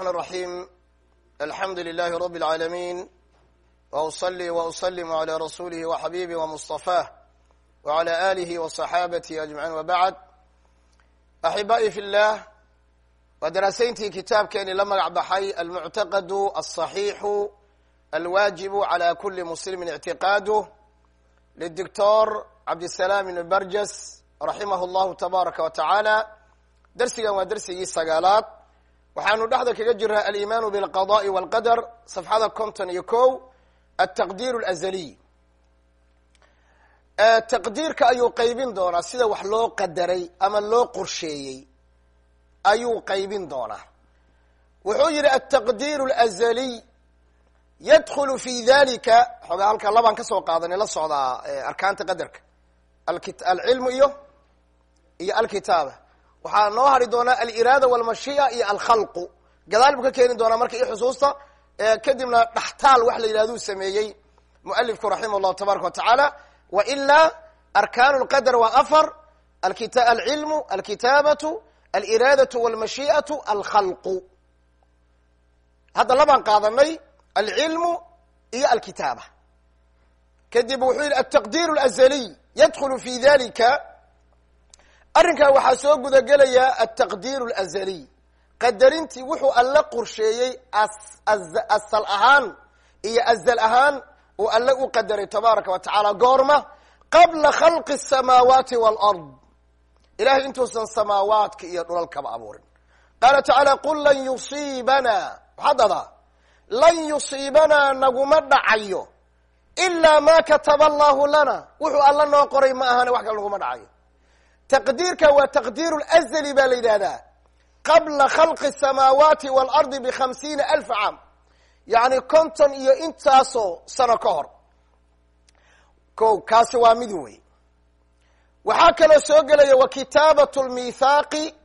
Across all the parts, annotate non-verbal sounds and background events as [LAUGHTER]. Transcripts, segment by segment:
الرحيم الحمد لله رب العالمين وأصلي وأسلم على رسوله وحبيبه ومصطفاه وعلى آله وصحابته أجمعين وبعد أحبائي في الله ودراسينتي كتاب كان لما بحي المعتقد الصحيح الواجب على كل مسلم اعتقاده للدكتور عبد السلام بن برجس رحمه الله تبارك وتعالى درسigan waa dersigii sagaalaad waxaanu dhexda kaga jiraa alimaanu bilqada'i walqadar safxada conton iyo ko altaqdiir اlazaliy taqdiirka ayuu qaybin doonaa sida wax loo qadaray ama loo qorsheeyey. Ayuu qaybin doonaa. Wuxuu yihi altaqdiir اlazaliy yadkulu fi dalika xoogaa halka labaan ka soo qaadanay la socdaa arkaanta qadarka. Alcilmu iyo iyo alkitaaba waxaa noo hari doonaa aliraada walmashiya iyo alkhalqu. Gadaal buu ka keeni doonaa marka i xusuusta kadibna dhaxtaal wax la yidhahduu sameeyey mualifku raximah llahu tabaraka wa tacaala. Wa ilaa arkaan lqadar waa afar alcilmu alkitaabatu aliraadatu walmashi'atu alkhalqu. Hadda labaan qaadanay alcilmu iyo alkitaaba. Kadib wuxuu yihi altaqdiir alazaliy yadkulu fi dalika arrinkaa waxaa soo gudagelaya altaqdiir alazaliy qadarintii wuxuu alle qorsheeyey asal ahaan iyo azal ahaan uu alle u qadaray tabaaraka wa tacaala goorma qabla khalqi asamaawaati walard. Ilahay intuusan samaawaadka iyo dhulalkaba abuurin. Qaala tacaala qul lan yusiibana. Waxaa dadaa lan yusiibanaa naguma dhacayo ilaa ma kataba allahu lana. Wuxuu alla noo qoray ma ahane wax kale naguma dhacayo taqdiirka waa taqdiir lazli baa la yidhahdaa qabla khalqi الsamaawaati waalardi bikhamsiina alfa caam yacni konton iyo intaasoo sano ka hor ko kaasi waa mid wey waxaa kaloo soo gelaya wa kitaabat lmithaaqi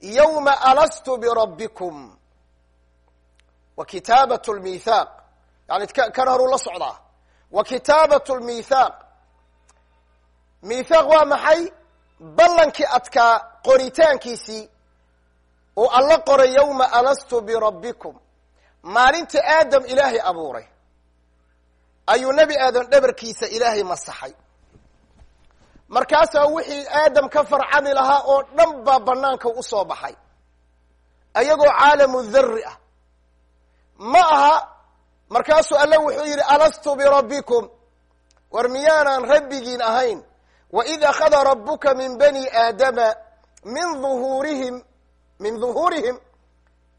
yawma alastu birabbikum wa kitaabat lmithaaq yani kan horuu la socdaa wa kitaabat lmithaaq mithaaq waa maxay ballankii adkaa qoritaankiisii uu alla qoray yawma alastu birabbikum maalinta aadam ilaahay abuuray. Ayuu nebi aadam dhabarkiisa ilaahay masaxay. Markaasaa wixii aadam ka farcami lahaa oo dhan baa banaanka u soo baxay. Ayagoo caalamu dharri ah. Ma aha markaasuu alle wuxuu yidhi alastu birabbikum war miyaanaan rabbigiin ahayn waid akhada rabuka min bani aadama min uhuurihim min duhuurihim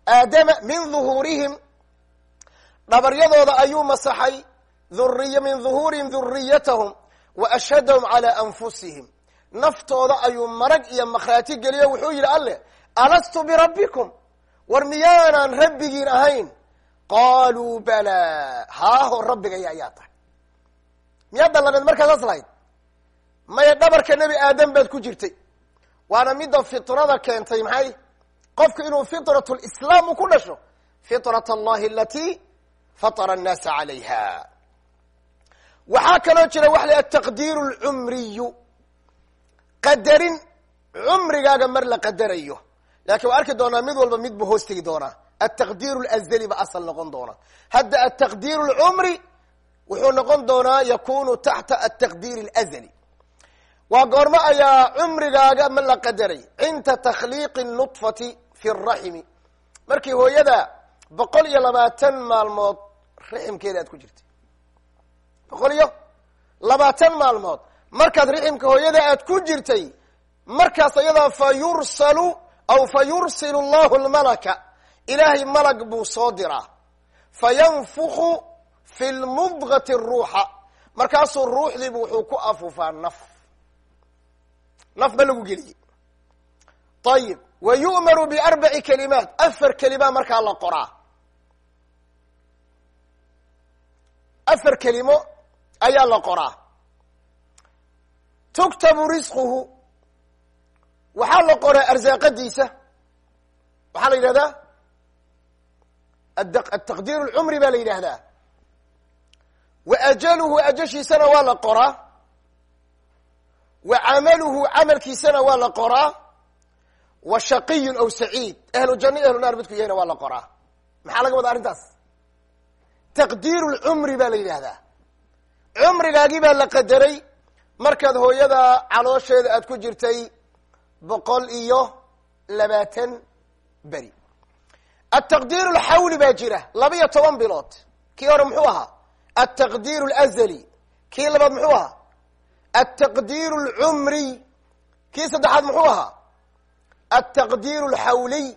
aadama min duhuurihim dhabaryadooda ayuu masaxay uriy min duhuurihim duriyatahum wa ashhadahum calaa anfusihim naftooda ayuu marag iyo makhraati geliyo wuxuu yidhi alleh alastu birabbikum war miyaanaan rabbigiin ahayn qaaluu balaa haaho rabbigaya ayaa tahay miyaa dallaneed markaasaas lahayd maya dhabarka nebi aadam baad ku jirtay. Waana midda fitrada keentay maxay? Qofku inuu fitrat lislaam ku dhasho fitrat allahi alati fatara annaasa calayha. Waxaa kaloo jira waxa la ataqdiir lcumriyu qadarin cumrigaaga mar la qadarayo. Lakin waa arki doonaa mid walba mid buu hoos tegi doonaa. Altaqdiir lazali ba asal noqon doona. Hadda altaqdiir lcumri wuxuu noqon doonaa yakunu taxta altaqdiir alazali waa goormo ayaa cumrigaaga ma la qadaray. Cinda takhliiqi nudfati fi raximi markii hooyada boqol iyo labaatan maalmood riximkeeda aad ku jirtay. Boqol iyo labaatan maalmood markaad riximka hooyada aad ku jirtay markaas ayadaa fa yursalu aw fa yursilu llahu lmalaka ilaahay malag buu soo diraa. Fa yanfuku fi lmudgati ruuxa. Markaasuu ruuxdiibu wuxuu ku afufaa naf naf ba lagu geliyey ayib wa yu'maru biarbaci kalimaat. Afar kelima markaa la qoraa. Afar kelimo ayaa la qoraa. Tuktabu risquhu waxaa la qoraa arsaaqadiisa waxaa la yidhahdaa ataqdiir lcumri baa la yidhaahdaa wa ajaluhu ajashiisana waa la qoraa wa camaluhu camalkiisana waa la qoraa. Wa shaqiyun aw saciid. Ahlu janna ahlu naar midku yahayna waa la qoraa. Maxaa laga wadaa arrintaas? Taqdiiru lcumri baa la yidhaahdaa. Cumrigaagii baa la qadaray. Markaad hooyada caloosheeda aad ku jirtay boqol iyo labaatan beri. Ataqdiir alxawli baa jira. Laba iyo toban bilood. Kii hore muxuu ahaa? Altaqdiir alazali kii labaad muxuu ahaa altaqdiir alcumriy kii saddexaad muxuu ahaa altaqdiir alxawliy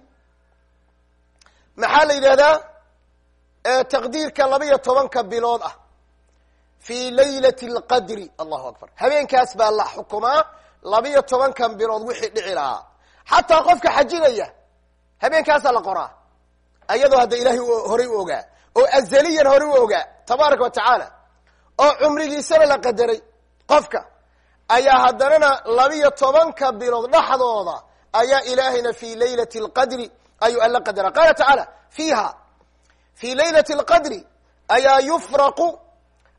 maxaa la yidhahdaa taqdiirka laba iyo tobanka bilood ah fi laylati alqadri allahu akbar habeenkaas baa la xukumaa laba iyo tobankan bilood wixii dhici lahaa xataa qofka xajinaya habeenkaasaa la qoraa ayadoo hadda ilaahay horay u ogaa oo azaliyan horay u ogaa tabaaraka wa tacaala oo cumrigiisana la qadaray qofka. Ayaa haddanana labiyo tobanka bilood dhexdooda ayaa ilaahayna fi laylati alqadri ayuu alla qadara. Qaala tacaala fiiha fi laylati alqadri ayaa yufraqu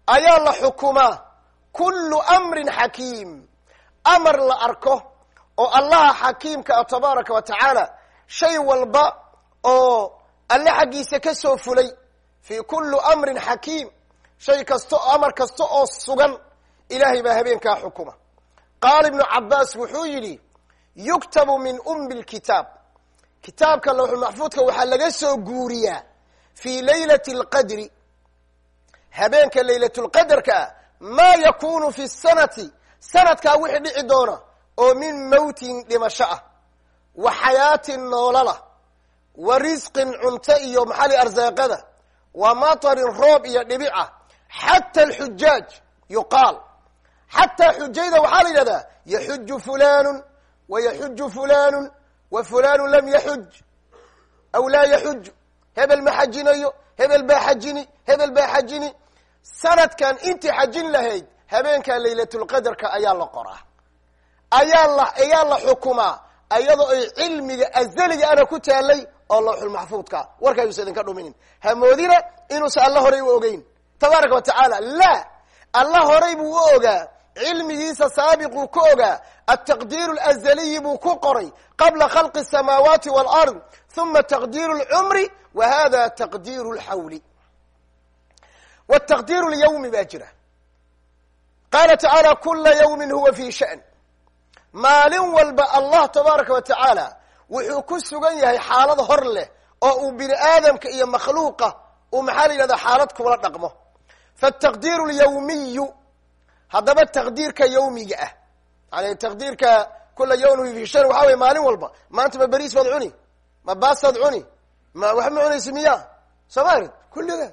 ayaa la xukumaa kullu amrin xakiim. Amar la arko oo allaha xakiimka ah tabaaraka wa tacaala shay walba oo alle xaggiisa ka soo fulay fii kullu amrin xakiim shay kasta amar kasta oo sugan ilaahay baa habeenkaa xukuma. Qaala ibnu cabaas wuxuu yidhi yuktabu min ummi lkitaab kitaabka lawxulmaxfuudka waxaa laga soo guuriyaa fii laylati alqadri. Habeenka laylatulqadarka ah maa yakunu fi sanati. Sanadkaa wixii dhici doona oo min mawtin dhimasho ah wa xayaatin noolala wa risqin cunto iyo maxali arsaaqada wa matarin roob iyo dhibica xata alxujaaj yuqaal xataa xujayda waxaa la yidhahdaa yaxuju fulanu wa yaxuju fulanu wa fulanu lam yaxuj aw laa yaxuj hebel ma xajinayo hebel baa xajini hebel baa xajini. Sanadkan intii xajin lahayd habeenkaa laylatulqadarka ayaa la qoraa. Ayaa la ayaa la xukumaa ayadoo ay cilmiga azaliga ana ku taalay oo lawxulmaxfuudka warka ayuusa idinka dhuminin. Hamoodina inuusa alla horay u ogeyn. Tabaaraka wa tacaala la alla horay buu u ogaa cilmigiisa saabiquu ku ogaa altaqdiiru alazaliyi buu ku qoray qabla khalqi asamaawaati walard huma taqdiiru lcumri wa hada taqdiiru lxawli wtaqdiiru lyawmi baa jira. Qaala tacaala kula yawmin huwa fi sha'n maalin walba allah tabaaraka wa tacaala wuxuu ku sugan yahay xaalad hor leh oo uu bini aadamka iyo makhluuqa uu maxaa la yidhahda xaalad kula dhaqmo. Fataqdiiru lyawmiyu haddaba taqdiirka yawmiga ah. Yani taqdiirka kula yawmin fi shan waxa weye maalin walba. Maanta ma beriis baad cuni ma baastaad cuni ma wax ma cunaysi miya soo ma arid kulliga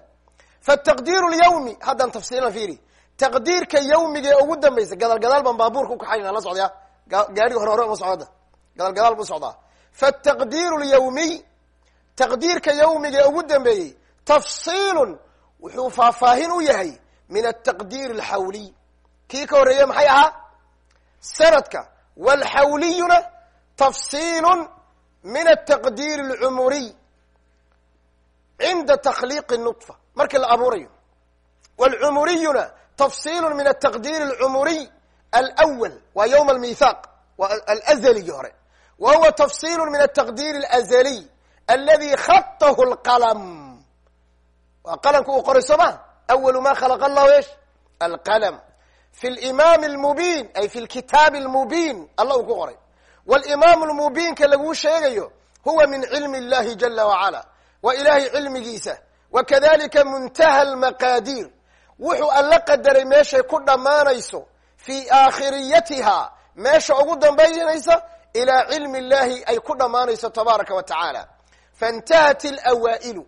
fataqdiiru lyawmi haddaan tafsiilna fiiri. Taqdiirka yawmiga ee ugu dambaysa gadaal gadaal baan baabuurka ukaxaynaa la socdaya gaariga hore hore uma socda. Gadaal gadaal bu socdaa. Fataqdiiru lyawmiy taqdiirka yawmiga ee ugu dambeeyey tafsiilun wuxuu faahfaahin u yahay min ataqdiir alxawliy kii ka horreeye maxay ahaa? Sanadka walxawliyuna tafsiilun min ataqdiir alcumuriy cinda takhliiqi nudfa markii la abuurayo. Wlcumuriyuna tafsiilu min ataqdiir alcumuriy alwal waa yowma almithaaq waa alazligii hore. Wa huwa tafsiilu min ataqdiir alazaliy aladi khatahu lqalam waa qalamka uu qoray soo ma? Awalu ma khalaqa allahu esh alqalm fi limaam almubiin ay fi lkitaabi almubiin alla uu ku qoray walimaam lmubiinka laguu sheegayo huwa min cilmi اllahi jala wacala waa ilahay cilmigiisa wakadalika muntaha almaqaadiir wuxuu alla qadaray meeshay ku dhammaanayso fii aakhiriyatiha meesha ugu dambaynaysa ilaa cilmi illahi ay ku dhammaanayso tabaaraka wa tacaala faintahat alawaa'ilu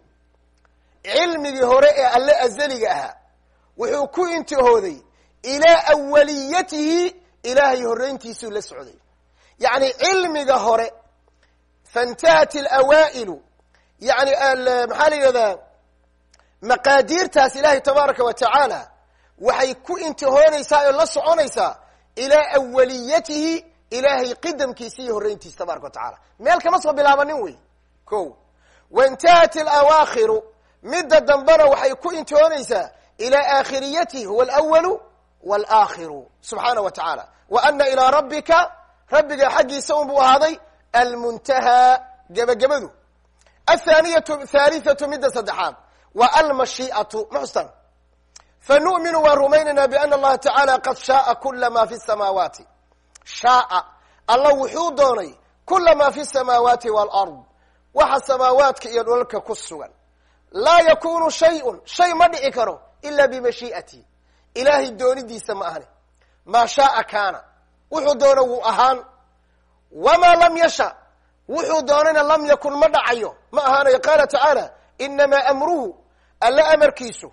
cilmigii hore ee alle azaliga ahaa wuxuu ku intihooday ilaa awaliyatihi ilaahay horreyntiisuu la socday. Yacni cilmiga hore faintahat alawaa'ilu yani maxaa la yidhahdaa maqaadiirtaas ilaahay tabaaraka wa tacaala waxay ku intihoonaysaa oo la soconaysaa ilaa awaliyatihi ilaahay qidamkiisa iyo horreyntiisa tabaraka wa tacala meel kama soo bilaabanin wey. Ko waintahat alawaakhiru midda dambena waxay ku intihoonaysaa ilaa aakhiriyatihi huwa alawalu walaakhiru subxaana wa tacaala wa ana ilaa rabbika rabbiga xaggiisa un buu ahaaday almuntahaa gebagabadu athaniyatu thalithatu midda saddexaad waa almashii'atu muxsan fanu'minu waan rumaynaynaa biana allaha tacaala qad shaaa kula ma fi samaawaati shaaa alla wuxuu doonay kula ma fi samaawaati waalard waxa samaawaadka iyo dhulalka ku sugan laa yakunu shayun shay ma dhici karo ila bimashii'ati ilaahay doonidiisa ma ahane maa shaaa kaana wuxuu doono wuu ahaan. Wamaa lam yasha. Wuxuu doonayna lam yakun ma dhacayo. Ma ahaanayo. Qaala tacaala inamaa amruhu. Alla amarkiisu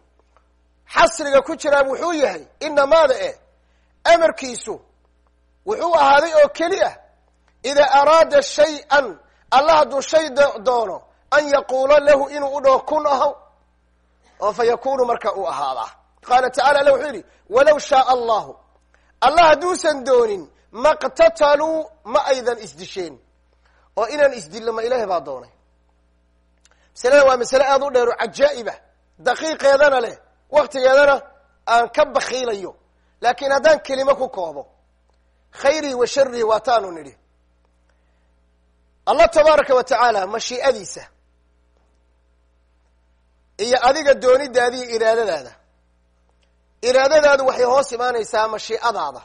xasriga ku jiraa wuxuu yahay inamaada eh. Amarkiisu wuxuu ahaaday oo keli ah. Idaa araada shay-an alla hadduu shay doono an yaquula lahu inuu u dhaho kun ahaw oo fa yakunu marka uu ahaadaa qaala tacala alla wuxuu yidhi walow shaaa allahu allah hadduusan doonin maqtataluu ma aydan isdisheen oo inaan isdillo ma ilaahi baa doonay masalada waa masale aada u dheer oo cajaa'iba daqiiqeedana leh waktigeedana aan ka bakiilayo laakiin haddaan kelimo ku koobo khayrihi wa sharihi waa taanu nidhi allah tabaaraka wa tacaala mashii'adiisa iyo adiga doonidaada iyo iraadadaada iraadadaadu waxay hoos imaanaysaa mashiicadaada.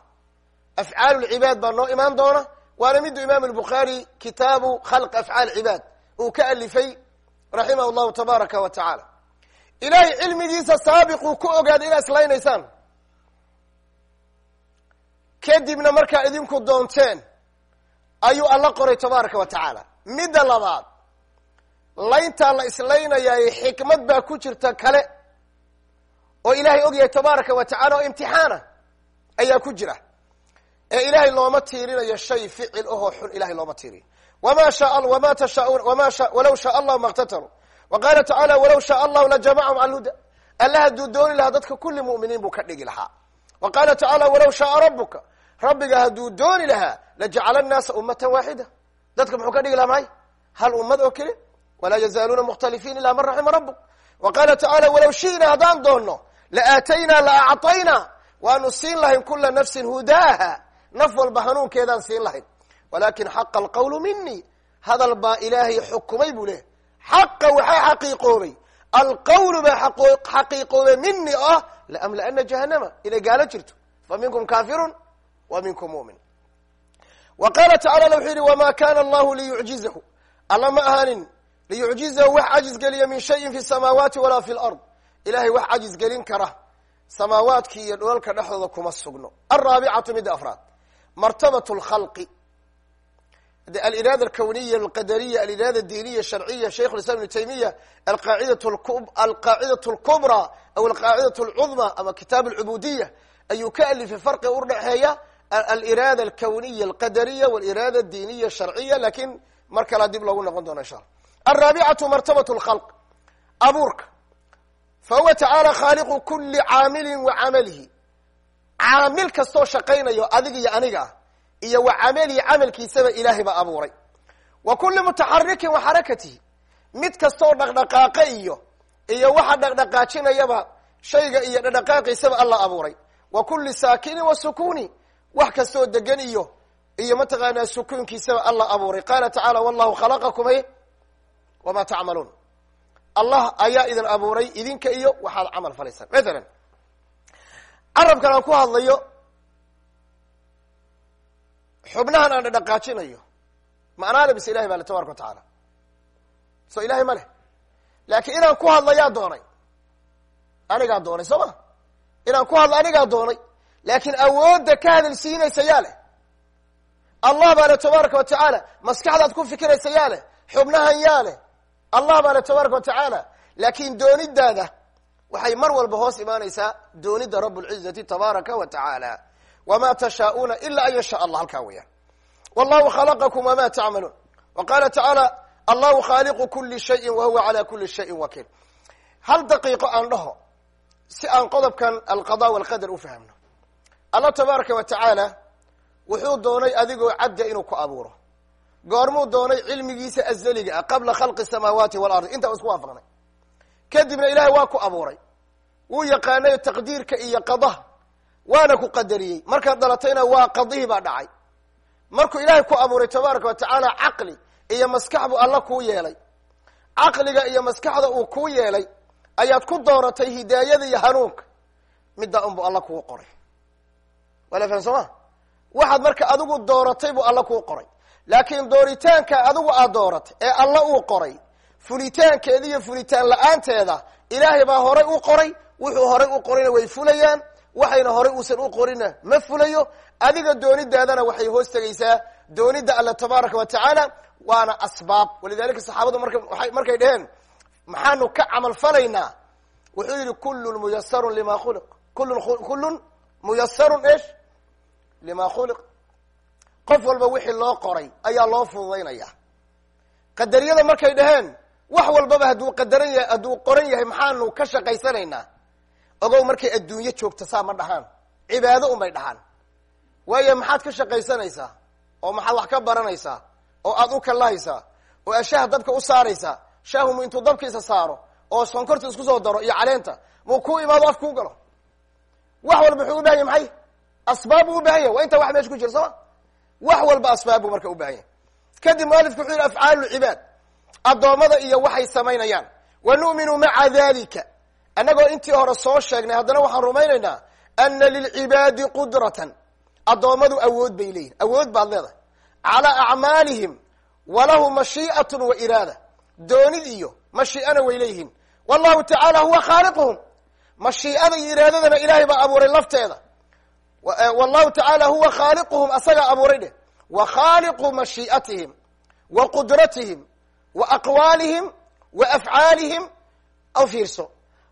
Afcaal lcibaad baa noo imaan doona waana midu imaam albukhaari kitaabu khalq afcaal cibaad uu ka alifay raximah llahu tabaaraka wa tacaala. Ilaahay cilmigiisa saabiquu ku ogaaday inaad islaynaysaan kadibna markaa idinku doonteen ayuu alla qoray tabaaraka wa tacaala. Midda labaad layntaa la islaynayaay xikmad baa ku jirta kale oo ilaahay og yahay tabaaraka wa tacala oo imtixaana ayaa ku jira ee ilaahay looma tiirinayo shay ficil ahoo xun ilahay looma tiiriyo wama shaa wama tashaun wama walaw shaa allahu maktatalu wa qaala tacaala walaw shaa allahu lajamacahum cala lhuda alla hadduu dooni lahaa dadka kulli mu'miniin buu ka dhigi lahaa. Wa qaala tacaala walaw shaaa rabuka rabbiga hadduu dooni lahaa lajacala annaasa ummatan waaxida dadka muxuu ka dhigi lahaa maay hal ummad oo keli walaa yazaaluuna mukhtalifiin ilaa man raxima rabuk wa qaala tacaala walaw shi'na haddaan doonno laaataynaa la acطaynaa waanu siin lahayn kula nafsin hudaaha naf walba hanuunkeedaan siin lahayn walakin xaqa alqawlu mini hadal baa ilaahay xukumay buu leh xaqa waxaa xaqiiqoobay alqawlu baa xaqiiqoobay mini oo ah laamlaana jahanama inay gaalo jirto fa minkum kafirun wa minkum mumin wa qaala tacala wuxuu yihi wama kana allahu liyucjizahu alla ma ahaanin liyucjizahu wax cajiz geliya min shayin fi samaawaati walaa fi lard ilahay wax cajiz gelin kara. Samaawaadki iyo dholalka dhexdooda kuma sugno. Alraabicatu midda afraad. Martabat lkhalqi de aliraada alkawniya alqadariya aliraada adiniya sharciya shaykh lislam ibnu taymiya alqaacidat alqaacidat lkubraa aw alqaacidat alcudma ama kitaab alcubudiya ayuu ka alifay farqi u dhexeeya aliraada alkawniya alqadariya waliraada adiniya sharciya laakiin mar kalaa dib loogu noqon doona insha alla alraabicatu martabat lkhalq abuurka fahuwa tacaala khaaliqu kuli caamilin wa camalihi caamil kastoo shaqaynayo adig iyo aniga ah iyo wa camalihi camalkiisaba ilaahay baa abuuray wa kuli mutaxarikin wa xarakatihi mid kastoo dhaqdhaqaaqa iyo iyo waxa dhaqdhaqaajinayaba shayga iyo dhaqdhaqaaqiisaba alla abuuray wa kuli saakinin wa sukuni wax kastoo degan iyo iyo mataqaanaa sukuunkiisaba alla abuuray qaala tacaala wallahu khalaqakum wama tacmaluun allah ayaa idin abuuray idinka iyo waxaad camal falaysaan mathalan carabkan aan ku hadlayo xubnahan aan dhaqaajinayo macnaale bise ilahay baa le tabaraka wa tacaala. So ilahay ma leh. Laakiin inaan ku hadlayaa doonay anigaa doonay soo ma? Inaan ku hadlo anigaa doonay. Laakiin awoodda ka hadalsiinaysa yaa leh allah baa le tabaaraka wa tacaala. Maskaxdaad ku fikiraysa yaa leh xubnahan yaa leh allah baa le tabaaraka wa tacaala laakiin doonidaada waxay mar walba hoos imaanaysaa doonida rab lcizati tabaaraka wa tacaala. Wama tashaa'uuna ila an yashaa allah halkaa weeyaan. Wallahu khalaqakum wama tacmaluun wa qaala tacaala allahu khaaliqu kuli shayin wa huwa cala kuli shayin wakiil. Hal daqiiqo aan dhaho si aan qodobkan alqada walqadar u fahmno allah tabaaraka wa tacaala wuxuu doonay adigoo cabda inuu ku abuuro goormuu doonay cilmigiisa azaliga ah qabla khalqi samaawaati walardi intaa isku waafaqnay. Kadibna ilahay waa ku abuuray. Wuu yaqaanay taqdiirka iyo qadaha. Waana ku qadariyey. Markaad dhalatayna waa qadihii baa dhacay. Markuu ilaahay ku abuuray tabaaraka wa tacaala caqli iyo maskax buu alla kuu yeelay. Caqliga iyo maskaxda uu kuu yeelay ayaad ku dooratay hidaayada iyo hanuunka. Middaa unbu alla kuu qoray. Wala fahan soo ma? Waxaad marka adigu dooratay buu alla kuu qoray laakiin dooritaanka adigu aad dooratay ee alla uu qoray fulitaankeeda iyo fulitaan la'aanteeda ilaahay baa horay u qoray wuxuu horay u qorayna way fulayaan waxayna horay uusan u qorina ma fulayo adiga doonidaadana waxay hoos tegaysaa doonida alla tabaaraka wa tacaala waana asbaab. Walidalika saxaabadu marka markay dheheen maxaanu ka camal falaynaa? Wuxuu yihi kullun muyasarun lima khuliq. Kullun kullun muyasarun esh lima khuliq qof walba wixii loo qoray ayaa loo fududaynaya qadariyada markay dhaheen wax walbaba hadduu qadaran yahay hadduu qoran yahay maxaanu ka shaqaysanaynaa? Ogow markay adduunyo joogto saa ma dhahaan cibaado unbay dhahaan. Waayo maxaad ka shaqaysanaysaa? Oo maxaad wax ka baranaysaa? Oo aad u kallahaysaa? Oo aad shaaha dabka u saaraysaa? Shaahumu intuu dabkiisa saaro oo sonkorta isku soo daro iyo caleenta muu ku imaado af kuu galo? Wax walba wuxuu u baahan yahy maxay? Asbaab buu u baahan yahy waa intaa wax meesha ku jira sooma wax walba asbaab buu marka u baahan yahay. Kadib mualifku wuxuu yihi afcaalu cibaad addoommada iyo waxay samaynayaan. Wa nu'minu maca dalika annagoo intii hore soo sheegnay haddana waxaan rumaynaynaa ana lilcibaadi qudratan. Addoommadu awood bay leeyihiin awood baad leedahay. Calaa acmaalihim walahu mashii'atun wa iraada. Doonid iyo mashii'ana way leeyihiin. Wallahu tacaala huwa khaaliquhum. Mashii'ada iyo iraadadana ilaahay baa abuuray lafteeda wallahu tacaala huwa khaaliquhum asagaa abuuray dheh wa khaaliqu mashii'atihim wa qudratihim wa aqwaalihim wa afcaalihim aw fiirso.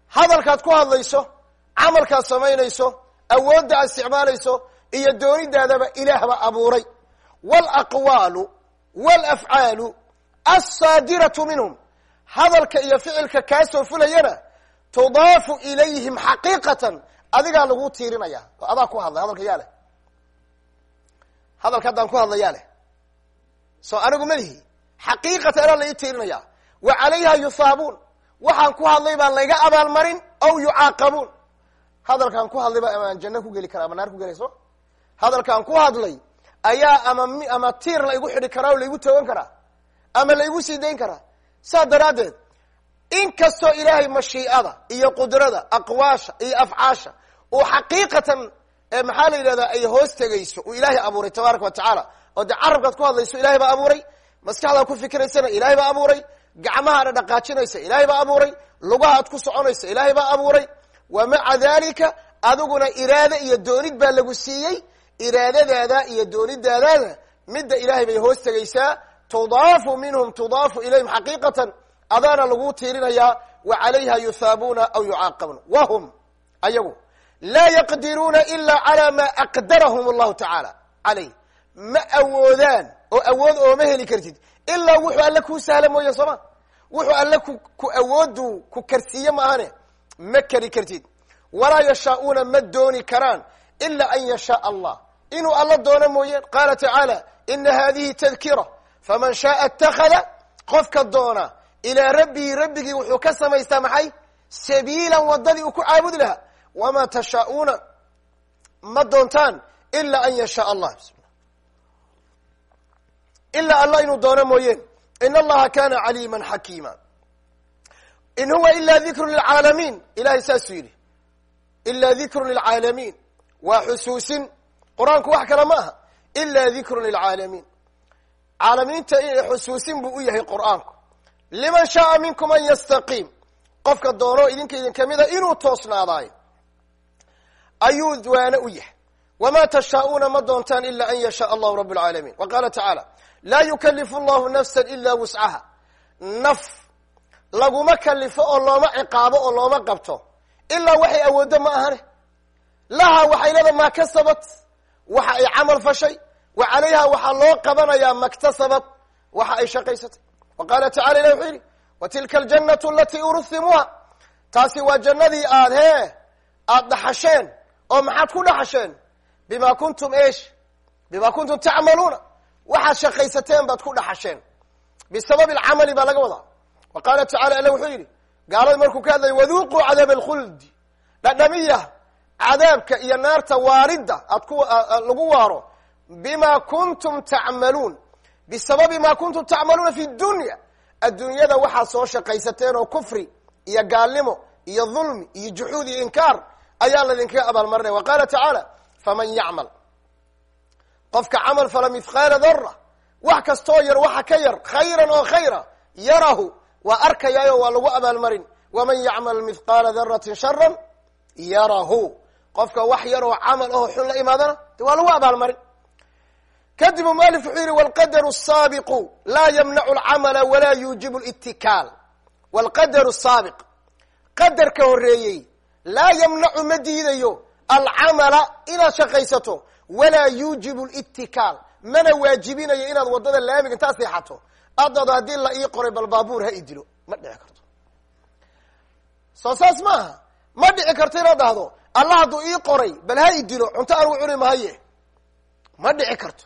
Hadalkaad ku hadlayso camalkaad samaynayso awoodda aad isticmaalayso iyo doonidaadaba ilaah baa abuuray. Walaqwaalu walafcaalu alsaadiratu minhum. Hadalka iyo ficilka kaasoo fulayana tudaafu ilayhim xaqiiqatan adigaa lagu tiirinaya oo adaa ku hadlay hadalka yaa leh. Hadalka haddaan ku hadla yaa leh. Soo anigu malihi xaqiiqatan anaa la ii tiirinaya wa calayha yuhaabuun waxaan ku hadlay baan layga abaalmarin aw yucaaqabuun. Hadalkaan ku hadlay baa amaan janno ku geli kara ama naar ku gelay so hadalkaan ku hadlay ayaa ama m ama tiir la igu xidhi karaa oo laigu toogan karaa ama la igu sii dayn karaa. Saas daraaddeed in kastoo ilaahay mashiicada iyo qudrada aqwaasha iyo afcaasha uu xaqiiqatan maxaa la yidhahdaa ay hoos tegayso uu ilaahay abuuray tabaaraka wa tacaala. Oo dee carabkaad ku hadlayso ilahay baa abuuray. Maskaxdaad ku fikiraysana ilaahay baa abuuray. Gacmahaada dhaqaajinaysa ilaahay baa abuuray. Lugahaad ku soconaysa ilaahay baa abuuray. Wa maca dalika adiguna iraade iyo doonid baa lagu siiyey. Iraadadaada iyo doonidaadaada midda ilaahay bay hoos tegaysaa. Tudaafu minhum tudaafu ilayhim xaqiiqatan adaana lagu tiirinayaa wa calayha yuhaabuuna aw yucaaqabuuna wahum ayagu laa yaqdiruuna ila calaa maa aqdarahum allahu tacaala calayh. Ma awoodaan oo awood ooma heli kartid ilaa wuxuu alle kuu sahla mooye sooma wuxuu alle ku ku awoodu ku karsiiye ma ahane ma kari kartid. Walaa yashaa'uuna ma dooni karaan ila an yashaaa allah. Inuu alla doono mooyeen qaala tacaala ina hadihi tadkira faman shaaa اtakada qofka doona ilaa rabbihi rabbigii wuxuu ka samaystaa maxay? Sabiilan wadadii uu ku caabudi lahaa. Wamaa tashaa'uuna ma doontaan ila an yashaa allah. Ilaa alla inuu doono mooyeen in allaha kana caliima xakiima. In huwa ila dikru lilcaalamiin ilahay saasuu yidhi. Ila dikru lilcaalamiin waa xusuusin. Qur'aanku wax kale ma aha. Ila dikru lilcaalamiin caalamiinta xusuusin buu u yahay qur'aanku liman shaaa minkum an yastaqiim qofka doono idinka idin kamida inuu toosnaadaayo ayuu waane u yahay. Wma tashaa'uuna ma doontaan ila an yashaء allahu rab اlcaalamiin wa qala tacaala laa yukalifu allahu nafsa ila wuscaha naf laguma kalifo oo looma ciqaabo oo looma qabto. Ilaa waxay awooddo ma ahane. Laha waxay leeda maa kasabat. Waxa ay camal fashay. Wa calayha waxaa loo qabanayaa maktasabat waxa ay shaqaysatay wa qaala tacala ilah wuxuu yidhi wa tilka aljanatu alatii urhimuuha taasi waa jannadii aad hee aada dhaxasheen oo maxaad ku dhaxasheen bima kuntum esh bima kuntum tacmaluuna waxaad shaqaysateen baad ku dhaxasheen bisababi alcamali baa laga wadaa wa qaala tacala alla wuxuu yidhi gaalada markuu ka hadlaya waduuquu cadaab alkhuldi dhadhamiya cadaabka iyo naarta waaridda aad waaro bima kuntum tacmaluun bisababi ma kuntum tacmaluuna fi dunya. Adduunyada waxaad soo shaqaysateen oo kufri iyo gaalnimo iyo dulmi iyo juxuud iyo inkaar ayaa laydinkaga abaalmarinaya wa qaala tacaala faman yacmal. Qofka camal fala mithqaala dara wax kastoo yar waxa ka yar khayran oo khayra yarahu waa arkayaayo waa lagu abaalmarin. Waman yacmal mithqaala daratin sharan yarahu. Qofka wax yar oo camal aho xun la imaadana waa lagu abaalmarin kadibu mualif wuxuu yihi wlqadaru saabiqu laa yamnacu alcamala walaa yuujibu litikaal wlqadaru saabiq qadarka horeeyey laa yamnacu ma diidayo alcamala inaad shaqaysato walaa yuujibu litikaal mana waajibinayo inaad waddada laamiga intaad seexato. Adado haddii la ii qoray bal baabuur ha idilo ma dhici karto. Soo saas maaha ma dhici karto inaad dhahdo allah hadduu ii qoray bal ha idilo cunto anugu cuni mahaye ma dhici karto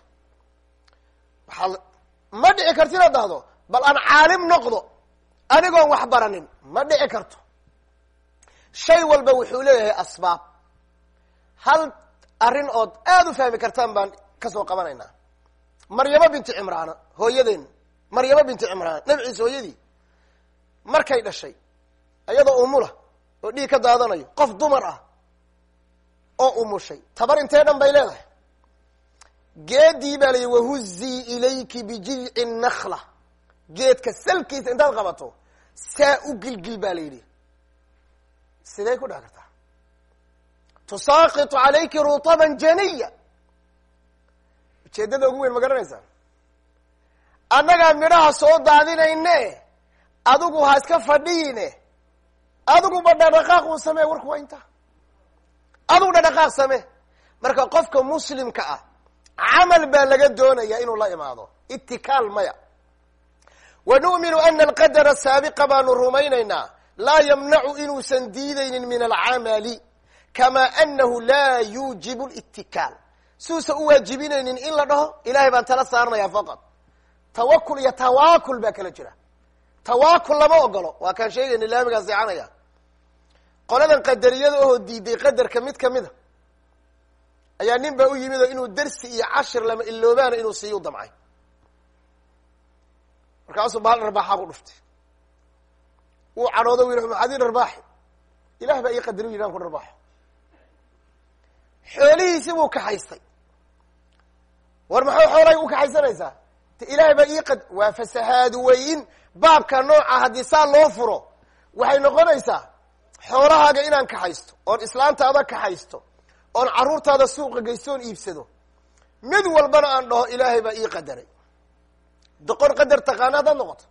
ma dhici karto inaad dhahdo bal aan caalim noqdo anigoon wax baranin ma dhici karto. Shay walba wuxuu leeyahay asbaab. Hal arrin ood aada u fahmi kartaan baan ka soo qabanaynaa. Maryamo binti cimraana hooyadeen maryamo binti cimraan nabi ciise hooyadii markay dhashay iyadoo umula oo dhiig ka daadanayo qof dumar ah oo umushay tabar intee dhan bay leedahay geedii baa layihi wahuzii ilayki bijidci nakla geedka salkiisa intaad qabato saa u gilgil baa la yidhi. Sidee ku dhaha kartaa? Tusaaqitu calayki rutaban janiya. Ujeeddada ugu weyn ma garanaysaa annagaa midhaha soo daadinayne adigu ha iska fadhiyine adiguba dhadhaqaaq uu samee warku waa intaa. Adigu dhadhaqaaq samee. Marka qofka muslimka ah camal baa laga doonaya inuu la imaado. Itikaal maya. Wa nu'minu ana alqadara saabiqa baanu rumaynaynaa. Laa yamnacu inuusan diidaynin min alcamali kama anahu laa yuujibu litikaal siuusan u waajibinaynin in la dhaho ilahay baan tala saaranayaa faqad tawakul iyo tawaakul baa kala jira. Tawaakul lama ogolo waa kaan sheegayna laamigaa seexanaya. Qoladan qadariyada ohoo diiday qadarka mid kamida ayaa nin baa u yimid oo inuu dersi iyo cashir lama iloobaana inuu siiyu damcay. Markaasuu bahal dharbaaxaa ku dhuftay. Wuu cadhoodo wiil maxaad ii dharbaaxi ilah baa ii qadari u yidhi aan ku dharbaaxo xoolihiisi buu kaxaystay war maxay xoolahay u kaxaysanaysaa te ilaahay baa ii qad waa fasahaadu weyin baabka nooca haddii saa loo furo waxay noqonaysaa xoolahaaga inaan kaxaysto oon islaantaada kaxaysto oon carruurtaada suuqa geysto oon iibsado mid walbana aan dhaho ilaahay baa ii qadaray. Doqon qadar taqaana haddaad noqoto.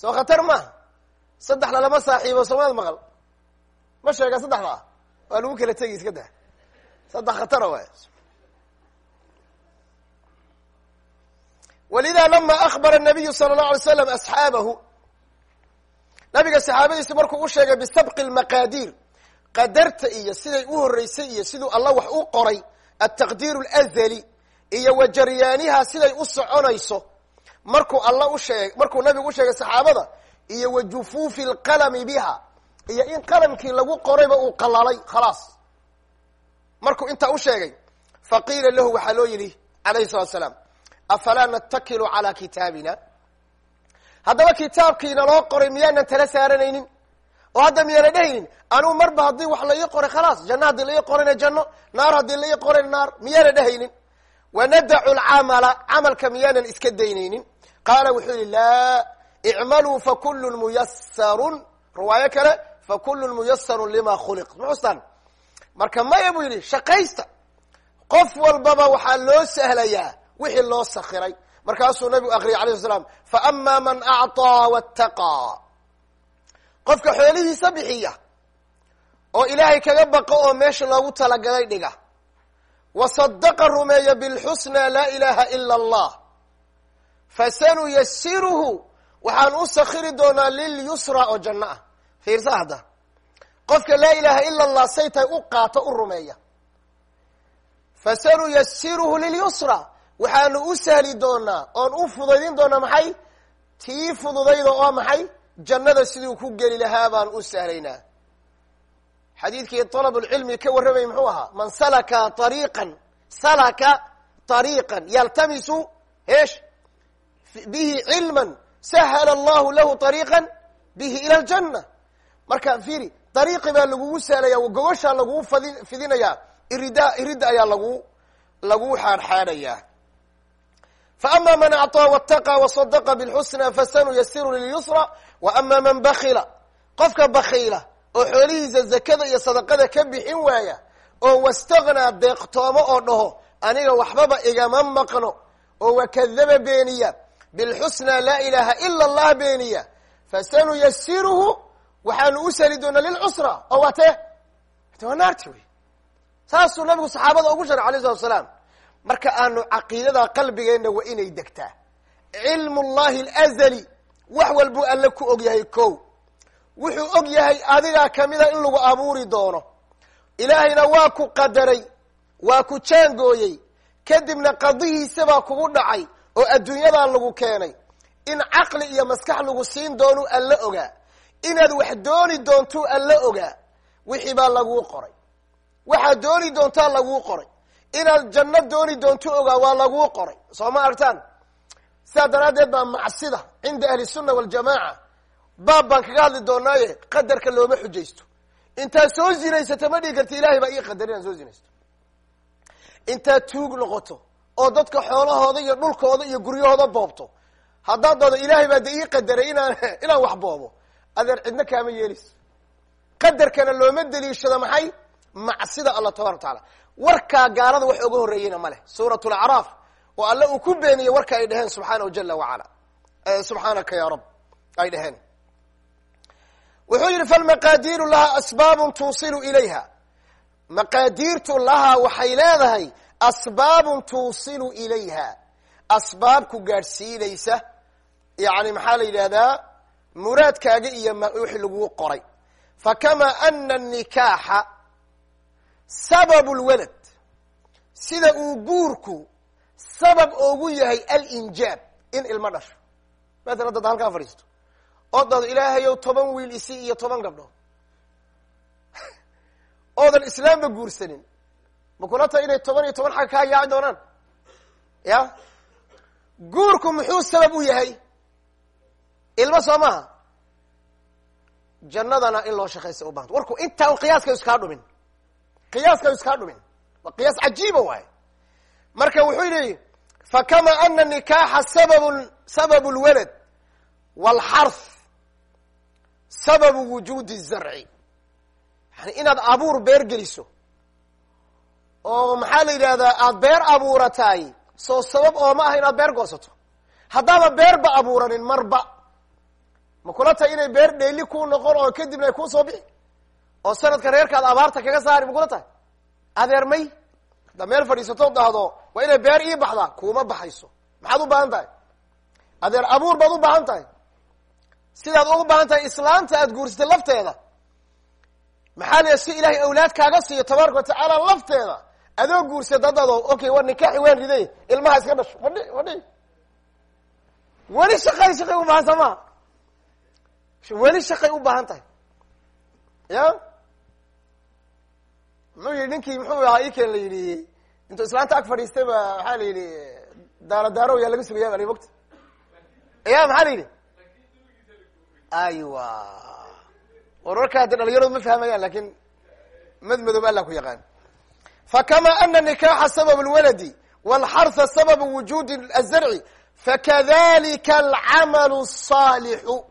Soo khatar maaha saddexda lama saaxiibo soomaad maqal. Ma sheega saddexda ah? Waa lagu kala tegi iska daa. Saddex khatara waay. Walida lama akbara nabiyu sala allahu alay slam asxaabahu. Nabiga saxaabadiisi markuu u sheegay bisabqi lmaqaadiir qadarta iyo siday u horeysay iyo siduu allah wax u qoray altaqdiir alazali iyo wa jaryaaniha siday u soconayso markuu alla u sheeg markuu nabigu u sheegay saxaabada iyo wa jufuufi alqalami biha iyo in qalamkii lagu qorayba uu qalalay khalaas. Markuu intaa u sheegay faqiila lahu waxaa loo yidhi calayhi salatu salaam afalaa natakilu calaa kitaabina? Haddaba kitaabkiina loo qoray miyaanan tala saaranaynin oo hadda miyaana dhehaynin anuu marba haddii wax la ii qoray khalaas janno haddii la ii qorayna janno naar haddii la ii qorayna naar miyaana dhehaynin wanadacu lcamala camalka miyaanan iska daynaynin. Qaala wuxuu yihi laa icmaluu fakullun muyasarun riwaayo kale fakullun muyasarun lima khuliq. Muxustan marka maya buu yidhi shaqaysta. Qof walbaba waxaa loo sahlayaa wixii loo sakiray markaasuu nabigu akriyay alayh sl slam faama man acطaa waataqaa qofka xoolihiisa bixiya oo ilaahay kaga baqo oo meesha loogu talagalay dhiga. Wa sadaqa rumeeya bilxusna laa ilaha ila allah fasanuyasiruhu waxaan u sakiri doonaa lilyusra oo janno ah. Fiirsa hadda. Qofka laa ilaha ila allah say tahay u qaato u rumeeya. Fasanuyasiruhu lilyusra waxaanu u sahli doonaa oon u fudaydin doonaa maxay? Tii fududayda oo maxay jannada siduu ku geli lahaa baan u sahlaynaa xadiidkii طalab اlcilmi ka warramay muxuu ahaa man salaka ariiqan salaka طariiqan yaltamisu esh bihi cilma sahala allahu lahu ariiqa bihi ila aljanna marka fiiri dariiqi baa lagugu sahlaya gogoshaa lagugu fadi fidinayaa irida iridda ayaa lagu lagu xaadxaadhayaa faama man acطaa wاtaqa wasadaqa bاlxusna fasanuyasiru lilyusra waama man bakila qofka bakiila oo xoolihiisa zakada iyo sadaqada ka bixin waaya oo wastagnaa deeqtoomo oo dhaho aniga waxbaba igama maqno oo wakadaba beeniya bilxusnaa laa ilaaha ila allah beeniya fasanuyasiruhu waxaanu u sali doonaa lilcusra oo waa tee waa naarti wey saasuu nabigu saxaabada ugu sharay alay slatu salaam. Marka aanu caqiidada qalbigeenna waa inay degtaa. Cilmu llahi alazali wax walbuu alle ku og yahay ko wuxuu og yahay adigaa kamida in lagu abuuri doono. Ilaahayna waa ku qadaray waa ku jaangooyey. Kadibna qadihiisabaa kugu dhacay oo adduunyadaa lagu keenay. In caqli iyo maskax lagu siin doonuu alla ogaa inaad wax dooni doontuu alla ogaa wixii baa laguu qoray. Waxaad dooni doontaa laguu qoray. Inaad janno dooni doontu ogaa waa laguu qoray. Soo ma aragtaan? Sidaa daraaddeed baa macsida cinda ahli sunna waljamaaca baab baan kaga hadli doonaaye qadarka looma xujaysto. Intaad soo zinaysato ma dhigi karti ilahay baa ii qadar inaan soo zinaysto. Intaad tuug noqoto oo dadka xoolahooda iyo dhulkooda iyo guryahooda boobto haddaad doodo ilaahay baa de ii qadaray inaan [LAUGHS] inaan wax boobo. Adeer cidna kaama yeelayso qadarkana looma deliishado maxay? Macsida allah tabarak wa tacaala. Warkaa gaalada wax oga horreeyeyna ma leh. Suurat lacraaf oo alle uu ku beeniyey warka ay dheheen subxaanahu jala wacala subxaanaka ya rab ay dheheen wuxuu yihi falmaqaadiiru lahaa asbaabun tuusilu ilayha. Maqaadiirtu lahaa waxay leedahay asbaabun tuusilu ilayha. Asbaab ku gaadhsiinaysa yani maxaa la yidhahdaa muraadkaaga iyo wixii laguu qoray. Fakama ana nikaaxa sabab lwalad sida uu guurku sabab oogu yahay alinjaab in ilmo dhasho maala dad halkaa fadhiisto oo dado ilaahayow toban wiil isi iyo toban gabdhood oodan [LAUGHS] islaamba guursanin. Ma kula tahay inay toban iyo toban xag kaa yaaci doonaan? Ya? Guurku muxuu sabab u yahay? Ilmo soo maaha? Jannadana in loo shaqaysa u bahanta warku intaa un qiyaaskayu iskaa dhumin. Qiyaaskayu iskaa dhumin. Waa qiyaas cajiiba waaye. Marka wuxuu yihi fakama ana nikaaxa sabab sababu lwalad walxarth sababu wujuudi zarci yani inaad abuur beer geliso oo maxaa la yidhahdaa aada beer abuurataay soo sabab oo ma aha inaad beer goosato haddaaba beerba abuuranin marba ma kula tahay inay beer dheeli kuu noqon oo kadibna ay kuu soo bixi oo sanadka reerkaad abaarta kaga saari ma kula tahay adeer may haddaa meel fadhiisato dhahdo waa inay beer ii baxdaa kuuma baxayso maxaad u baahan tahay adeer abuur baad u baahan tahay sidaad ugu baahan tahay islaanta aad guursatay lafteeda. Maxaa la si ilaahay awlaad kaaga siiyo tabaaraka watacaala lafteeda. Adoo guursada dado okay waa nikaaxi waan riday. Ilmaha iska dhasho. Fadhi fadhi. Weli shaqay shaqay u baahan soo maha weli shaqay u baahan tahay. Ya muxuu yihi ninkii muxuu ahaa iken la yidhi intuu islaanta ag fadhiistay ba maxaa la yidhi daaro daaro yaa laga sugaya bal mogta ya maxaa la yidhi aywa warwarka hadda dhalinyaradu ma fahmayaan lakin mad madoob alla ku yaqaan fakama ana nikaxa sabab lwaladi walxarha sababu wujudi azarci fakadalika alcamalu الصaalixu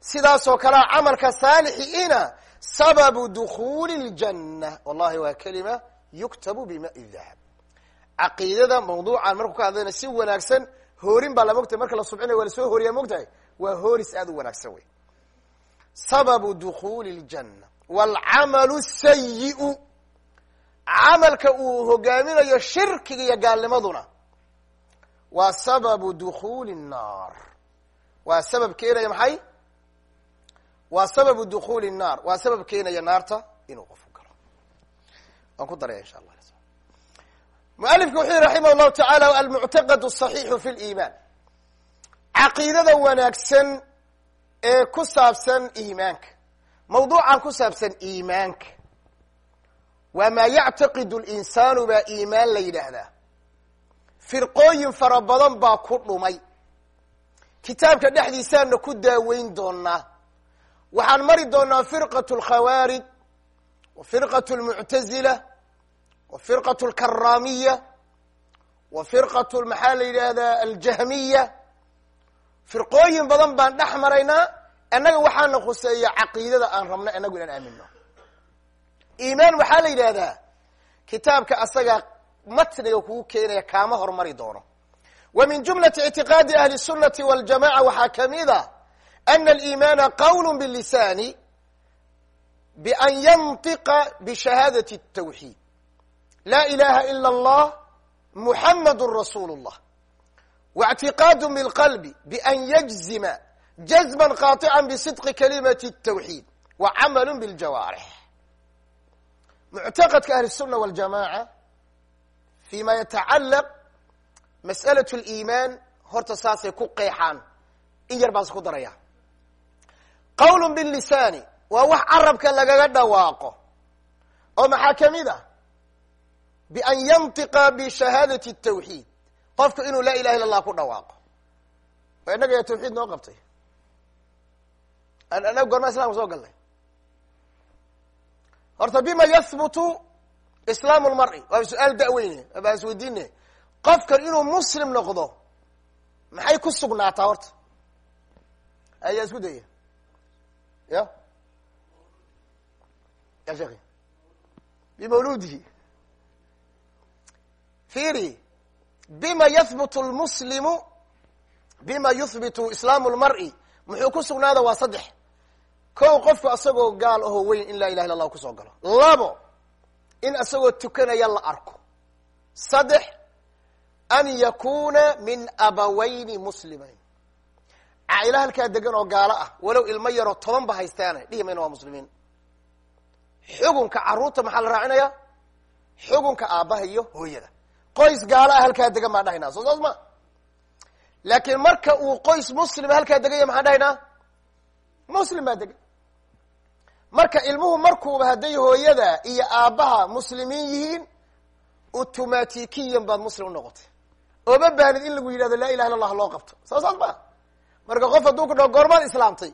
sidaasoo kalea camalka saalixiina sababu dukuli اljanة wallahi waa kelima yuktabu bimai dahab caqiidada mawduucan markuu ka hadlayna si wanaagsan hoorin baa la mogtahay marka la subcinayo waa lasoo horiyaa mogtahay waa hooris aad u wanaagsan wey sababu dukuuli ljanna walcamalu sayiu camalka uu hogaaminayo shirkiga iyo gaalnimaduna. Waa sababu dukuuli nnaar waa sabab keenaya maxay? Waa sababu dukuuli nnaar waa sabab keenaya naarta inuu qofu galo. Waan ku daraya insha allah. Mualifku wuxuu yihi raximah llahu tacaala almuctaqadu saxiixu fi liiman caqiidada wanaagsan ee ku saabsan iimaanka. Mawduucan ku saabsan iimaanka. Waa maa yactaqidu linsaanu baa iimaan la yidhaahdaa. Firqooyin fara badan baa ku dhumay. Kitaabka dhexdiisaana ku daaweyn doonaa waxaan mari doonaa firqat alkhawaarij wa firqat almuctazila wa firqat alkaramiya wa firqat maxaa la yidhaahdaa aljahmiya firqooyin badan baan dhex maraynaa annaga waxaana khuseeya caqiidada aan rabno annagu inaan aamino iimaan waxaa la yidhaahdaa kitaabka asagaa matniga kuu keenaya kaama hormari doono. Wa min jumlati ictiqaadi ahli sunati waljamaca waxaa ka mid a ah, ana aliimaana qawlu bilisaani bian yantiqa bishahaadati اtawxiid laa ilaha ila allah muxamadu rasuulu llah واعtiqاad bاlqلb بأn yجزma جزما qاطعا بصدق كلمة التوحيد وcmل بالجوارح معتقدka أهل السنة والجماعة فيma يتعلق مسألة الإيمان horta saasay ku qeexaan in yar baan isku daraya qwl باللسان waa wax carabka lagaga dhawaaqo oo maxaa kamid a بأn ينطقa بشhahaadaة التوحيد qofku inuu laa ilaha illa allah ku dhawaaqo. Waa innaga ya tawxiid noo qabtay. Annaga goormaa islamka soo galnay. Horta bima yahbutu islaamu lmari waa su'aal da-weyne baan isweydiine qofkan inuu muslim noqdo maxay ku sugnaataa horta? Ayaa isku daya ya ya sheekhi. Bimawludihi fiiri bima yahbutu lmuslimu bima yuhbitu islaamu lmari muxuu ku sugnaada waa saddex. Kow qofku asagoo gaal ahoo weyn in laa ilaha illa allah ku soo galo. Labo in asagoo tukanaya la arko. Saddex an yakuna min abawayni muslimayn. Caa'ila halkaa degan oo gaalo ah walow ilmo yaroo toban ba haystaane dhihi mayna waa muslimiin. Xugunka carruurta maxaa la raacinaya? Xugunka aabbaha iyo hooyada qoys gaalo ah halkaa degan baan dhahaynaa. Soo saas ma. Laakiin marka uu qoys muslima halkaa deganya maxaan dhahaynaa? Muslim baa degan. Marka ilmuhu markuuba hadday hooyada iyo aabbaha muslimiin yihiin automatikiyan baad muslim unoqotay ooma baanid in lagu yidhahdo laa ilaha illa allah loo qabto. Soo saas ma. Marka qof hadduu ku dhaho goormaad islaamtay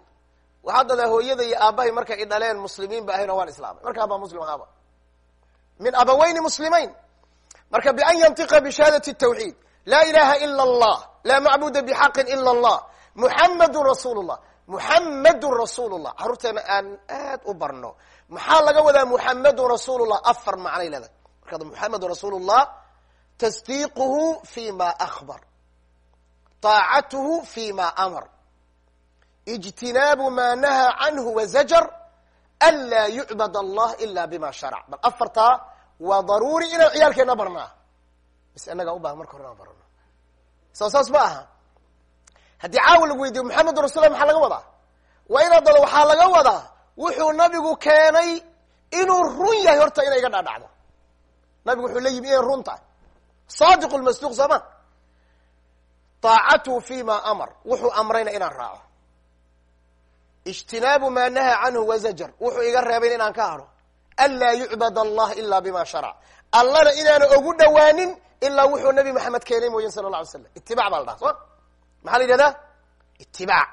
waxaa dadaa hooyada iyo aabbahay markay idhaleen muslimiin ba ahayn oo waan islaamay. Markaa baa muslim ahaaba. Min abaweyni muslimayn marka bian yantiqa bishahaadati tawxiid laa ilaha ila allah laa macbuda bxaqin ila allah muxamadun rasuulu llah muxamadun rasuulu llah carruurteena aan aad u barno. Maxaa laga wadaa muxamadun rasuulu llah afar macnay leedahay? Marka muxamedun rasuulu llah tasdiiquhu fi ma akbar طaacatuhu fi ma amar ijtinaabu ma nahaa canhu wazajar anlaa yucbad allah ila bima sharac bal afartaa waa daruuri inaan ciyaalkeena barnaa. Bis inagaa u baahan marka hore inaan barano soo saas ma aha. Haddii caawa lagu weydiyo maxamedun rasullah maxaa laga wadaa? Waa inaad dado waxaa laga wadaa wuxuu nabigu keenay inuu run yahay horta inay iga dhaadhacdo. Nabigu wuxuu la yimi inay run tahay saadiq lmasduuq soo ma? Taacatuhu fi ma amar. Wuxuu amrayna inaan raaco. Ijtinaabu maa nahaa canhu wazajar wuxuu iga reebayn inaan ka haro anlaa yucbad allah ila bima sharac. Allana inaana ogu dhawaanin ilaa wuxuu nabi maxamed keenay mooyan sala la alay slam itibac baa la dhaha soo? Maxaa la yidhahdaa? Itibaac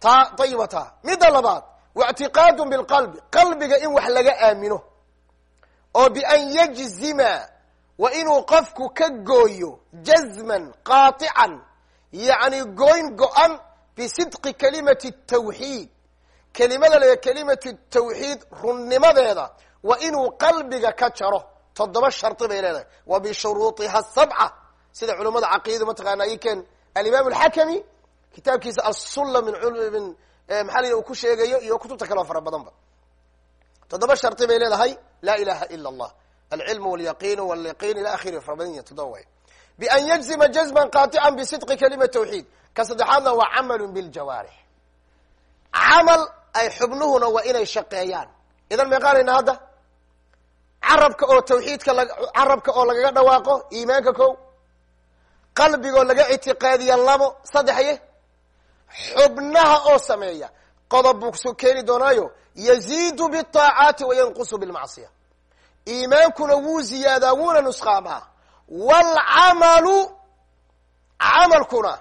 ta ayibata midda labaad waictiqaadu bilqalbi qalbiga in wax laga aamino. Oo bian yajzima. Wa inuu qofku ka gooyo jazman qaaican yacni gooyn go-an kelimada la kelimatu tawxiid runnimadeeda waa inuu qalbiga ka jaro. Toddoba shardi bay leedahay. Wa bishuruuطiha sabca. Sida culamada caqiidadu mataqaana iken alimaam alxakami kitaabkiisa assulla min min maxaa la uu ku sheegayo iyo kutubta kaleo fara badanba toddoba shardi bay leedahay. Laa ilaha ila allah alcilmu walyaqin wlyaqin ila akhiri fara badan yihiin toddoba way. Bian yajzima jazman qaطican bisidqi kalima tawxiid. Ka saddexaadna waa camalu biljawaarix camal ay xubnuhuna waa inay shaqeeyaan. Idan meeqaanayna hadda? Carabka oo tawxiidka carabka oo lagaga dhawaaqo iimaanka ko qalbigaoo laga ictiqaadiya labo saddexye xubnaha oo sameeya. Qodob buu ku soo keeni doonaayo. Yaziidu biaacaati wa yanqusu bilmacsiya iimaankuna wuu ziyaadaa wuuna nusqaamaa walcamalu camalkuna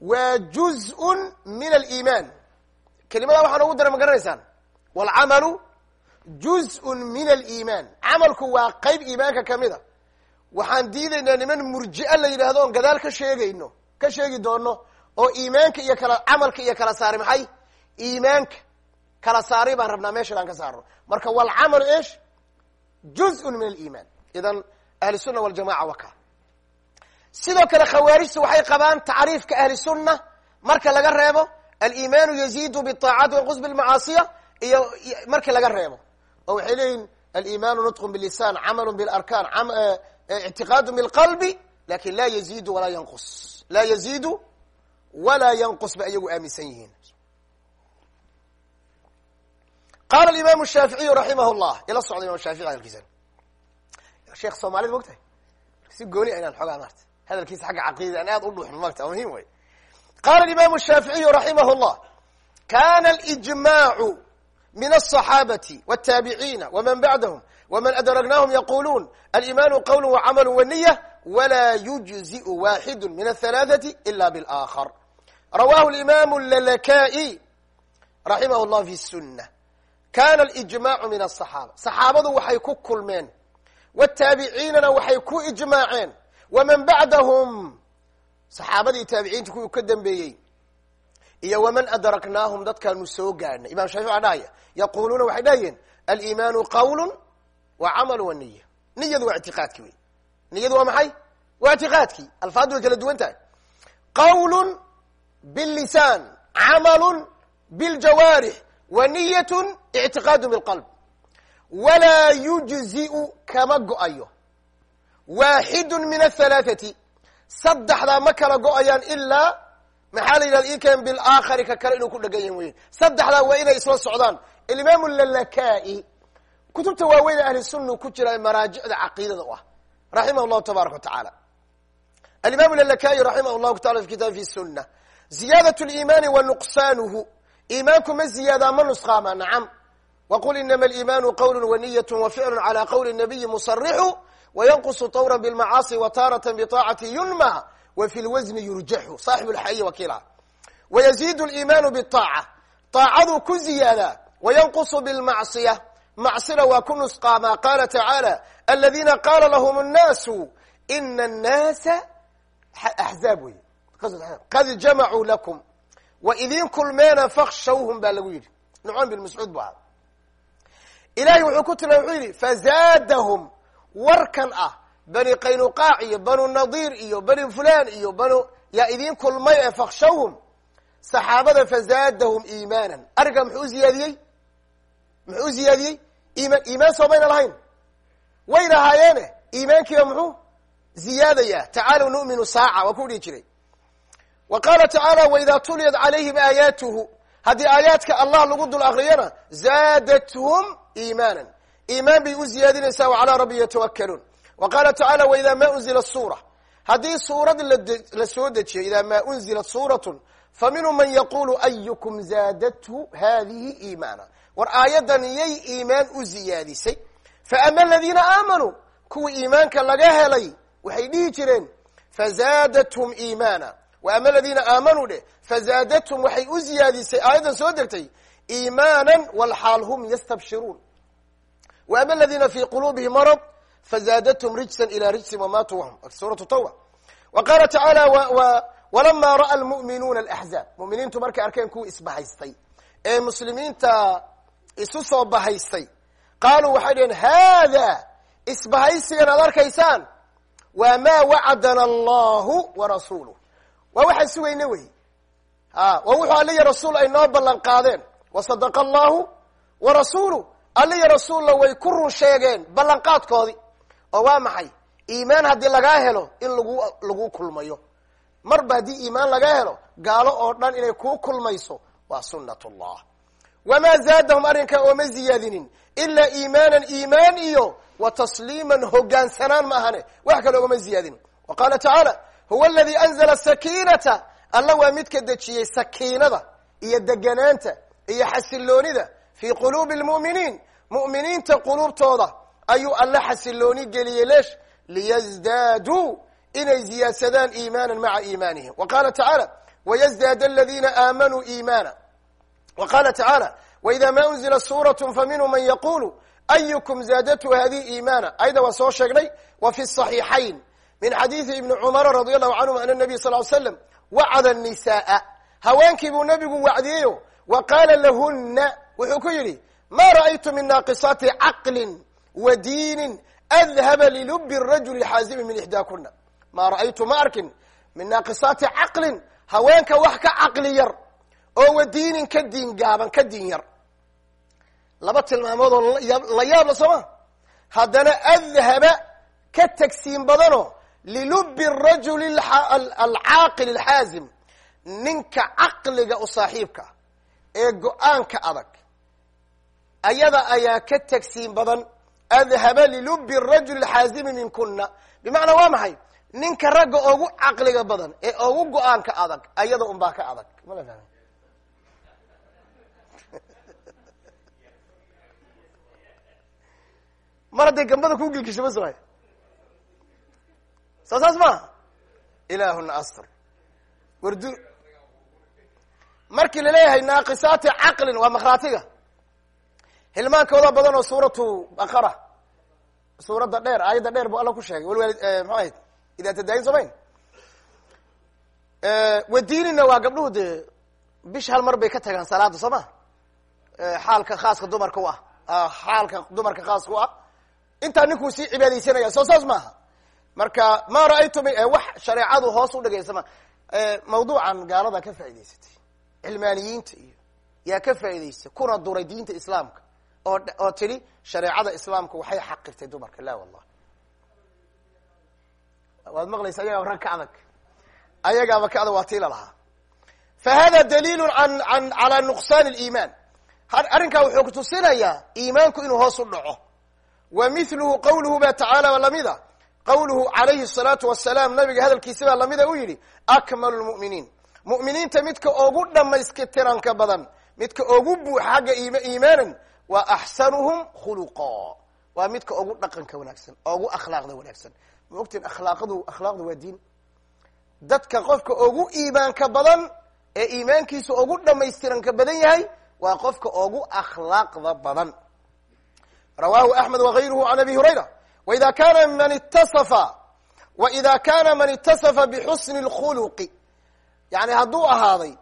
waa juzun min aliimaan kelimada waxaan ugu dara ma garanaysaan walcamalu juz-un min aliimaan camalku waa qayb iimaanka ka mid a. Waxaan diidaynaa niman murji'a la yidhaahdo oon gadaal ka sheegayno ka sheegi doono oo iimaanka iyo kala camalka iyo kala saari maxay? Iimaanka kala saari baan rabnaa meesha aan ka saarno. Marka walcamalu esh juz-un min aliimaan idan ahli sunna waljamaca waka sidoo kale khawaarijtu waxay qabaan tacriifka ahli sunna marka laga reebo aliimaanu yaziidu biطaacati wanqus bilmacaasiya iyo marka laga reebo oo waxay leeyihiin aliimaanu nutqun bilisan camalu bilarkaan ictiqaadu bilqalbi laakiin laa yaziidu walaa yanqus. Laa yaziidu walaa yanqus ba iyagu aaminsan yihiin. Qala imam shaaficiyu raximah llah ila socda imam shaafici hadalkiisa sheekh soomaalida mogtahay si gooni inaan xoogaa maarta. Hadalkiisa xagga caqiidada aan aad u dhuuxno maarta waa muhiim wey qala imam shaaficiyu raximah llah kana alijmacu min aلصaxaabati wالtaabiciina wman bacdahm wman adragnahum yaquluun alimaanu qawl wacamalu waniya wla yujziء waxidu min aلhalaaثati ila bاlآkhar rawahu imam lalaka'i raximah llah fi الsuna kana alijmacu min aلصaxaaba saxaabadu waxay ku kulmeen wataabiciinana waxay ku ijmaaceen waman bacdahum saxaabadii taabiciinta kuwii ka dambeeyey. Iyo waman adraknaahum dadkaanu soo gaadhnay imam shaafici waa dhahaya yaquluuna waxay dhahayeen alimaanu qawl wa camal wa niya niyadu waa ictiqaadki wey niyadu waa maxay? Waa ictiqaadkii. Alfaaddu way kala duwan tahay. Qawl bilisan camalu biljawaarix wa niyat ictiqaadu bilqalb. Walaa yujzi'u kama go'ayo. Min ahalaathati saddexdaa ma kala go'ayaan ilaa maxaa la yidhahda iken bilaakhari ka kale inuu ku dhegan yahi mooye saddexdaa waa inay isla socdaan. Alimaamu lalaka-i kutubta waaweyn ee ahlisunna ku jira maraajicda caqiidada u ah raximah llahu tabaaraka wa tacaala. Alimam lalaka-i llahu taala fi kitaabi sunna. Ziyaadat limaani wa nuqsaanuhu. Iimaanku ma ziyaadaa ma nusqaama nacam waqul inama aliimaanu qawlu waniyat waficlu calaa qawli nabiyi musarixu wayanqusu tawra bilmacaasi wa taaratan biaacati yunma wa fi lwasni yurjaxu saaxib lxayi wakiila wayaziidu liimaanu biaaca aacaduu ku ziyaadaa wayanqusu bilmacsiya macsina waa ku nusqaamaa qaala tacaala aladiina qaala lahum nnaasu ina annaasa axzaab wey qad jamacuu lakum wa idin kulmeena fakshawhum baa lagu yidhi nucmaan bin mascuud bu ahaa ilahay wuxuu ku tilma wuxuu yidhi fazaadahum warkan ah bani qaynuqaac iyo banu nadiir iyo bani fulan iyo banu yaa idin kulmay ee fakshawhum saxaabada fazaadahum iimaanan. Arrinkaa muxuu u ziyaadiyey? Muxuu u ziyaadiyey? Iimaan iimaan soo mayna lahayn. Wayna ahaayeene iimaankiiba muxuu ziyaadaya tacaalow nu'minu saaca waa ku dhihi jiray. Wa qaala tacaala waidaa tuliyat calayhim aayaatuhu haddii aayaadka allah lagu dul akriyana zaadathum iimaanan iimaan bay u ziyaadinaysaa wa calaa rabbi yatawakkaluun. Wa qaala tacaala waidaa ma unzila suura? Haddii suurad la soo dejiyo idaa ma unzilat suuratun fa man yaqulu ayukum zaadathu hadihi iimaana? War aayaddan yay iimaan u ziyaadisay. Fa ama aladiina aamanuu kuwii iimaanka laga helay waxay dhihi jireen fazaadathum iimaana. Wa ama aladiina aamanuu dheh fazaadathum waxay u ziyaadisay aayaddan soo degtay iimaanan walxaal hum yastabshiruun aladiina fii quluubihim marad fazaadathum rijsan ila rijsin wamaatuu wahum suuratu tawba wa qaala tacaala walama ra'a almu'minuuna alaxzaab mu'miniintu markay arkeen kuwii isbahaystay ee muslimiinta isu soo bahaystay qaaluu waxay dhaheen haada isbahaysigan aad arkaysaan waa maa wacadana allahu wa rasuuluh waa waxaan sugayna wey waa wuxuu alla iyo rasuul ay noo ballan qaadeen wasadaqa allahu rasuuluh alla iyo rasuulla way ku run sheegeen ballanqaadkoodii. Oo waa maxay? Iimaan haddii lagaa helo in lagu lagu kulmayo. Marba haddii iimaan laga helo gaalo oo dhan inay kuu kulmayso waa sunnat llah wamaa zaadahum arrinkaa ooma ziyaadinin. Ilaa iimaanan iimaan iyo wa tasliiman hogaansanaan ma ahane. Wax kale ogama ziyaadinin wa qaala tacaala huwa aladii anzala sakiinata. Alla waa midka dejiyey sakiinada iyo deganaanta iyo xasiloonida fii quluubi lmu'miniin mu'miniinta quluubtooda ayuu alla xasilooni geliyey leesh liyasdaaduu inay ziyaadsadaan iimaanan maca iimaanihim wa qaala tacaala wayزdaad اladina aamanuu iimaana wa qala tacaalى waida ma unzila suuraة faminhu man yaqulu ayukm zaadatu hadihi iimaana ayada waa soo sheegnay wa fi صaxiixayn min xadiidi ibni cumara radi allahu canhum an nabiy sal l slam wacada nisaaa haweenkii buu nabigu wacdiyeyo wa qaala lahuna wuxuu ku yidhi ma ra'aytu min naaqisaati caqli wa diinin adhaba lilubi rajuli xaazimi min ixdaakuna ma ra'aytu ma arkin min naaqisaati caqlin haweenka wax ka caqli yar oo wa diinin ka diin gaaban ka diin yar. Laba tilmaamood oo la yaabla sooma haddana adhaba ka tagsiin badano lilubi rajuli alcaaqil alxaazim ninka caqliga u saaxiibka ee go'aanka adag ayada ayaa ka tagsiin badan adhaba lilubi rajuli alxaazimi minkuna bimacnaa waa maxay? Ninka ragga ugu caqliga badan ee ugu go'aanka adag ayada un baa ka adag. Fahmi [LAUGHS] mar hadday gambada ku gilgisho ma soay soo saas maaha ilaahuna asr. Wardu markii la leeyahay naaqisaati caqlin waa makhraatiga hilmaankooda badan oo suuratu baqara suuradda dheer aayadda dheer bu alla ku sheegay. Wal mxu ahayd? Idaa tadaayin somayn wadiinina waa gabdhuhu dee bish hal mar bay ka tagaan salaada soo ma? Xaalka khaaska dumarka u ah. Xaalka dumarka khaaska u ah. Intaa ninkuu sii cibaadaysanaya soo saas maaha marka ma ra'aytu wax shareecadu hoos u dhigaysa ma? Mawduucan gaalada ka faa'idaysatay. Cilmaaniyiinta iyo yaa ka faa'idaystay kuna duray diinta islaamka oo tidhi shareecada islaamka waxay xaqirtay dumarka. La wallah waad maqlaysa ayagaaba rag ka adag ayagaaba ka adag waa tiila lahaa. Fa daliilu an an calaa nuqsaan liimaan arrinkaa wuxuu kutusinayaa iimaanku inuu hoos u dhaco. Wa miluhu qawluhu ba tacaala baa lamida qawluhu calayhi الsalaatu wasalaam nabiga hadalkiisi baa lamida u yidhi akmalu lmu'miniin mu'miniinta midka ugu dhammayskitiranka badan midka ugu buux xagga iimaanan waa axsanuhum khuluqa. Waa midka ugu dhaqanka wanaagsan ugu akhlaaqda wanaagsan. Ma ogtiin akhlaaqadu akhlaaqdu waa diin. Dadka qofka ugu iimaanka badan ee iimaankiisa ugu dhamaystiranka badan yahay waa qofka ugu akhlaaqda badan. Rawahu axmed wagayruhu can abi hurayra. Waida kana man itasafa waida kana man itasafa bixusni اlkhuluqi yani hadduu ahaaday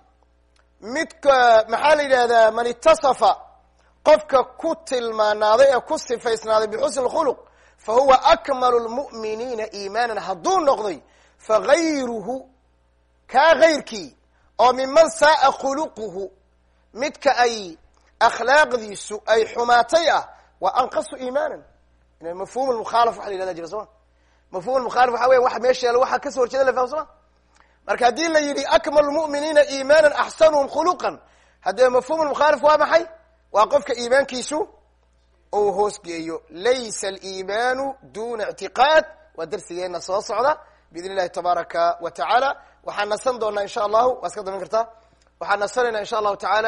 midka maxaa la yidhahdaa man itasafa qofka ku tilmaanaaday ee ku sifaysnaaday bixusni اlkhuluq fahuwa akmalu lmu'miniina iimaanan. Hadduu noqday fagayruhu kaa gayrkii oo miman saaa khuluquhu midka ay akhlaaqdiisu ay xumaatay ah waa anqasu iimaanan. Mafhum mukhaalaf waxa la yihahda jira soma mafhum mukhaalaf waxa weya waxa meesha yaalo waxa ka soo horjeeda la faham soma marka haddii la yidhi akmalu lmu'miniina iimaanan axsanuhum khuluqan haddee mafhum mukhaalif waa maxay waa qofka iimaankiisu ou hoosgeeyo. Laysa aliimaanu duna ictiqaad waa darsigeena soo socda biidn illahi tabaaraka wa tacaala waxaan nasan doonaa insha allahu. Waa iska daban kartaa. Waxaan nasanaynaa insha allahu tacaala